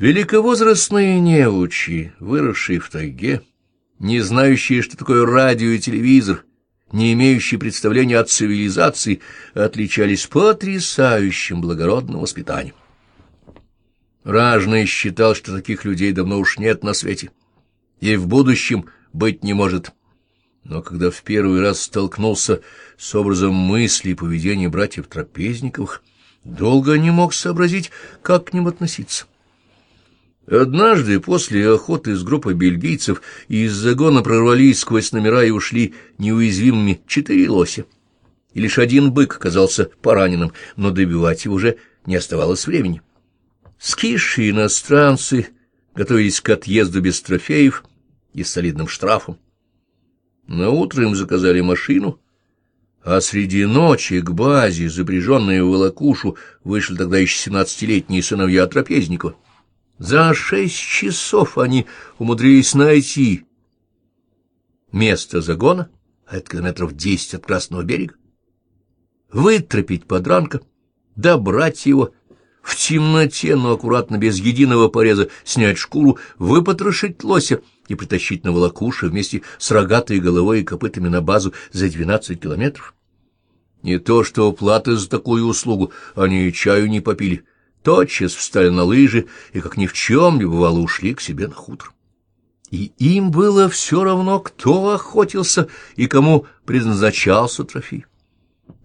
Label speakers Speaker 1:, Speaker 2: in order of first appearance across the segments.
Speaker 1: Великовозрастные неучи, выросшие в тайге, не знающие, что такое радио и телевизор, не имеющие представления о цивилизации, отличались потрясающим благородным воспитанием. Ражный считал, что таких людей давно уж нет на свете, и в будущем быть не может. Но когда в первый раз столкнулся с образом мысли и поведения братьев Трапезниковых, долго не мог сообразить, как к ним относиться. Однажды после охоты с группой бельгийцев из загона прорвались сквозь номера и ушли неуязвимыми четыре лося. И лишь один бык оказался пораненным, но добивать его уже не оставалось времени. Скисшие иностранцы готовились к отъезду без трофеев и солидным штрафом. На утро им заказали машину, а среди ночи к базе, запряженные в волокушу, вышли тогда еще семнадцатилетние сыновья Трапезникова. За шесть часов они умудрились найти место загона, а это километров десять от Красного берега, вытропить подранка, добрать его, в темноте, но аккуратно, без единого пореза, снять шкуру, выпотрошить лося и притащить на волокуши вместе с рогатой головой и копытами на базу за двенадцать километров. Не то что платы за такую услугу, они чаю не попили, тотчас встали на лыжи и, как ни в чем не бывало, ушли к себе на хутор. И им было все равно, кто охотился и кому предназначался трофей.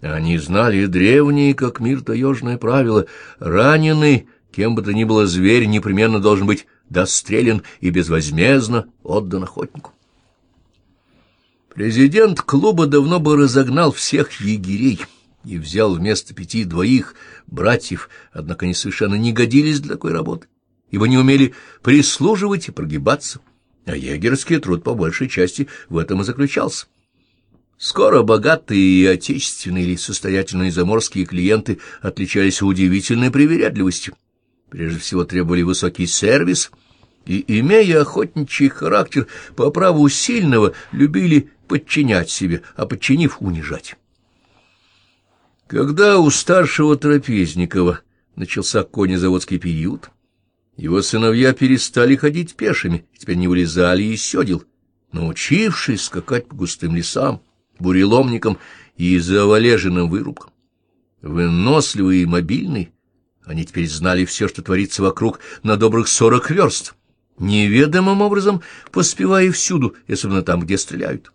Speaker 1: Они знали древние, как мир таежное правило, раненый, кем бы то ни было зверь, непременно должен быть дострелен и безвозмездно отдан охотнику. Президент клуба давно бы разогнал всех егерей — и взял вместо пяти двоих братьев, однако они совершенно не годились для такой работы, ибо не умели прислуживать и прогибаться, а егерский труд по большей части в этом и заключался. Скоро богатые и отечественные или состоятельные заморские клиенты отличались удивительной привередливостью. Прежде всего требовали высокий сервис и, имея охотничий характер, по праву сильного любили подчинять себе, а подчинив унижать. Когда у старшего Трапезникова начался конезаводский период, его сыновья перестали ходить пешими, теперь не вылезали из седел, научившись скакать по густым лесам, буреломникам и завалеженным вырубкам. Выносливые и мобильные, они теперь знали все, что творится вокруг на добрых сорок верст, неведомым образом поспевая всюду, особенно там, где стреляют.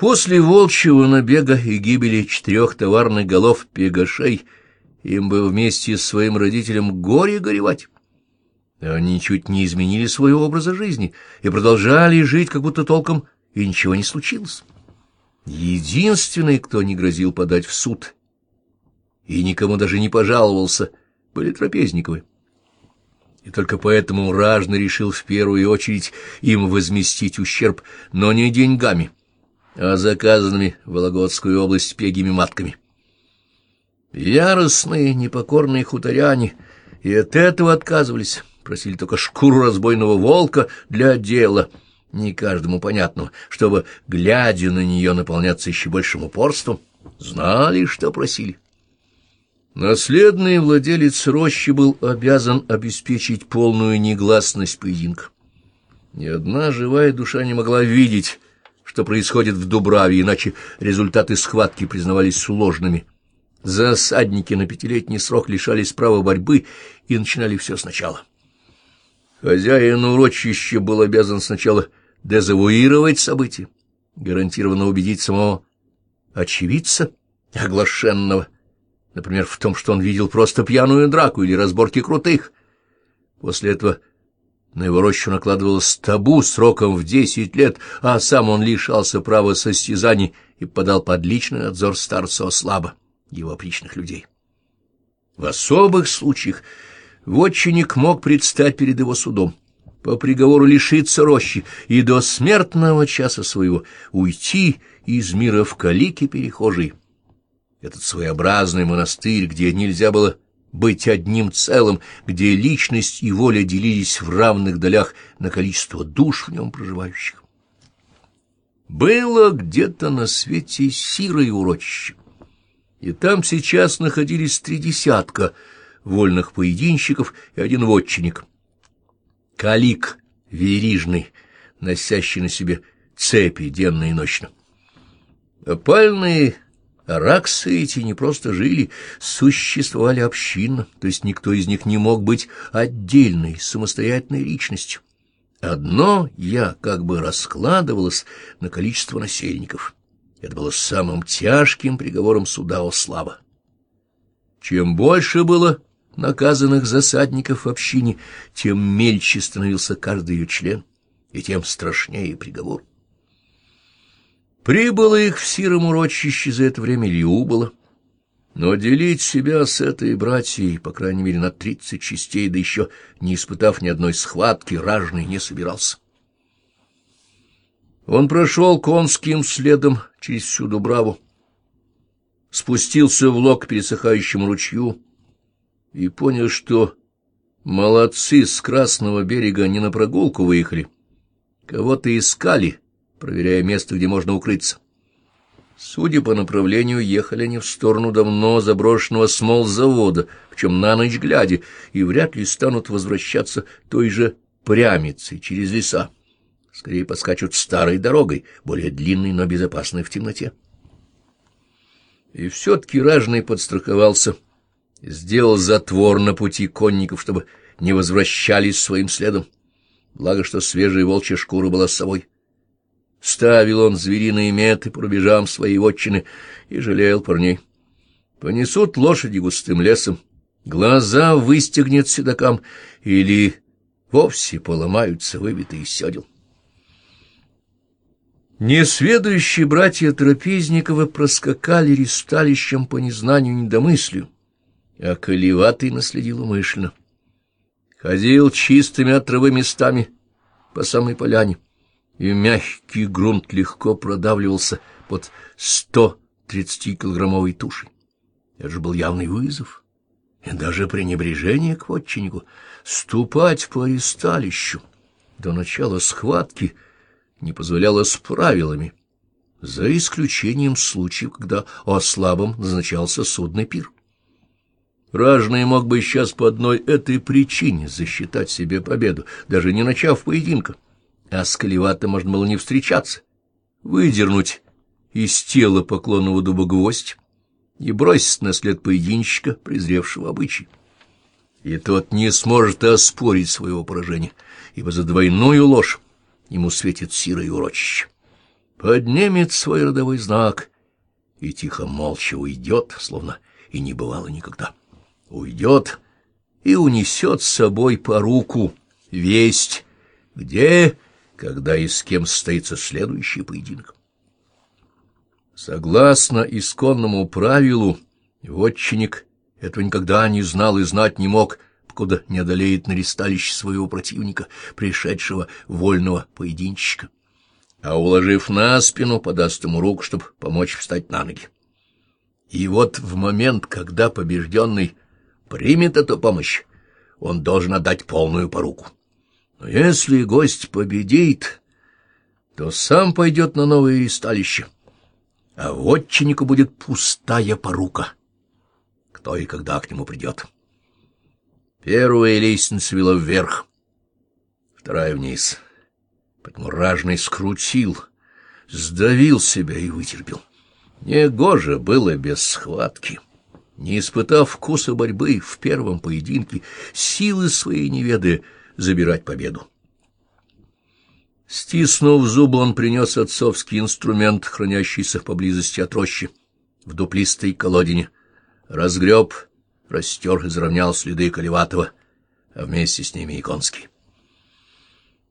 Speaker 1: После волчьего набега и гибели четырех товарных голов пегашей им бы вместе с своим родителем горе горевать. Они чуть не изменили своего образа жизни и продолжали жить, как будто толком и ничего не случилось. Единственный, кто не грозил подать в суд и никому даже не пожаловался, были Трапезниковы. И только поэтому Ражный решил в первую очередь им возместить ущерб, но не деньгами — а заказанными в Вологодскую область пегими матками. Яростные, непокорные хуторяне и от этого отказывались, просили только шкуру разбойного волка для дела, не каждому понятного, чтобы, глядя на нее, наполняться еще большим упорством, знали, что просили. Наследный владелец рощи был обязан обеспечить полную негласность поединка. Ни одна живая душа не могла видеть, что происходит в Дубраве, иначе результаты схватки признавались сложными. Засадники на пятилетний срок лишались права борьбы и начинали все сначала. Хозяин урочища был обязан сначала дезавуировать события, гарантированно убедить самого очевидца, оглашенного, например, в том, что он видел просто пьяную драку или разборки крутых. После этого на его рощу накладывалось табу сроком в десять лет, а сам он лишался права состязаний и подал под личный надзор старца Ослаба, его опричных людей. В особых случаях вотчинник мог предстать перед его судом, по приговору лишиться рощи и до смертного часа своего уйти из мира в калики перехожие. Этот своеобразный монастырь, где нельзя было быть одним целым, где личность и воля делились в равных долях на количество душ в нем проживающих. Было где-то на свете сирое урочище, и там сейчас находились три десятка вольных поединщиков и один вотчинник. Калик верижный, носящий на себе цепи денно и ночно. Опальные раксы эти не просто жили, существовали общинно, то есть никто из них не мог быть отдельной, самостоятельной личностью. Одно «я» как бы раскладывалось на количество насельников. Это было самым тяжким приговором суда о слава. Чем больше было наказанных засадников в общине, тем мельче становился каждый ее член, и тем страшнее приговор. Прибыло их в сиром урочище за это время ли убыло, но делить себя с этой братьей, по крайней мере, на тридцать частей, да еще не испытав ни одной схватки, ражный не собирался. Он прошел конским следом через всю Дубраву, спустился в лог к пересыхающему ручью и понял, что молодцы с Красного берега не на прогулку выехали, кого-то искали, проверяя место, где можно укрыться. Судя по направлению, ехали они в сторону давно заброшенного смолзавода, причем на ночь глядя, и вряд ли станут возвращаться той же прямицей через леса. Скорее поскачут старой дорогой, более длинной, но безопасной в темноте. И все-таки ражный подстраховался, сделал затвор на пути конников, чтобы не возвращались своим следом. Благо, что свежая волчья шкура была с собой. Ставил он звериные меты по рубежам своей вотчины и жалел парней. Понесут лошади густым лесом, глаза выстегнет седокам или вовсе поломаются выбитые из седел. Несведущие братья Трапезниковы проскакали ристалищем по незнанию недомыслию, а Колеватый наследил умышленно. Ходил чистыми от травы местами по самой поляне и мягкий грунт легко продавливался под сто тридцатикилограммовой тушей. Это же был явный вызов и даже пренебрежение к вотчиннику. Ступать по аресталищу до начала схватки не позволяло с правилами, за исключением случаев, когда о слабом назначался судный пир. Ражный мог бы сейчас по одной этой причине засчитать себе победу, даже не начав поединка а с Колеватом можно было не встречаться, выдернуть из тела поклонного дуба гвоздь и бросить на след поединщика, презревшего обычай. И тот не сможет оспорить своего поражения, ибо за двойную ложь ему светит сира и урочище. Поднимет свой родовой знак и тихо молча уйдет, словно и не бывало никогда. Уйдет и унесет с собой по руку весть, где когда и с кем состоится следующий поединок. Согласно исконному правилу, вотчинник этого никогда не знал и знать не мог, покуда не одолеет на ресталище своего противника, пришедшего вольного поединщика, а, уложив на спину, подаст ему руку, чтобы помочь встать на ноги. И вот в момент, когда побежденный примет эту помощь, он должен отдать полную поруку. Но если гость победит, то сам пойдет на новое ристалище, а вотчиннику будет пустая порука. Кто и когда к нему придет? Первая лестница вела вверх, вторая вниз. Поэтому ражный скрутил, сдавил себя и вытерпел. Негоже было без схватки. Не испытав вкуса борьбы в первом поединке, силы своей неведая, забирать победу. Стиснув зубы, он принес отцовский инструмент, хранящийся поблизости от рощи, в дуплистой колодине, разгреб, растер и заровнял следы Колеватова, а вместе с ними и Конский.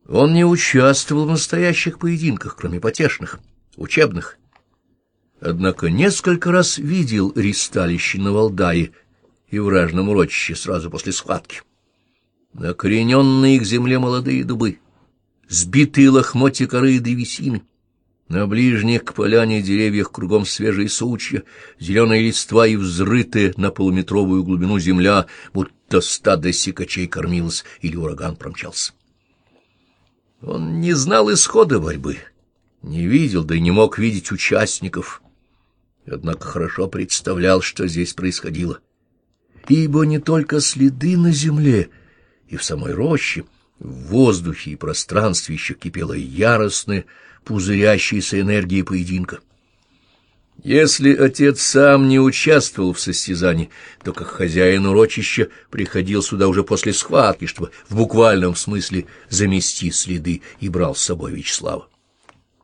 Speaker 1: Он не участвовал в настоящих поединках, кроме потешных, учебных. Однако несколько раз видел ристалище на Валдае и вражном урочище сразу после схватки накорененные к земле молодые дубы, сбитые лохмотья коры и древесины, на ближних к поляне деревьях кругом свежие сучья, зеленые листва и взрытая на полуметровую глубину земля, будто стадо сикачей кормилось или ураган промчался. Он не знал исхода борьбы, не видел, да и не мог видеть участников, однако хорошо представлял, что здесь происходило. Ибо не только следы на земле и в самой роще, в воздухе и пространстве еще кипела яростная, пузырящаяся энергия поединка. Если отец сам не участвовал в состязании, то как хозяин урочища приходил сюда уже после схватки, чтобы в буквальном смысле замести следы и брал с собой Вячеслава.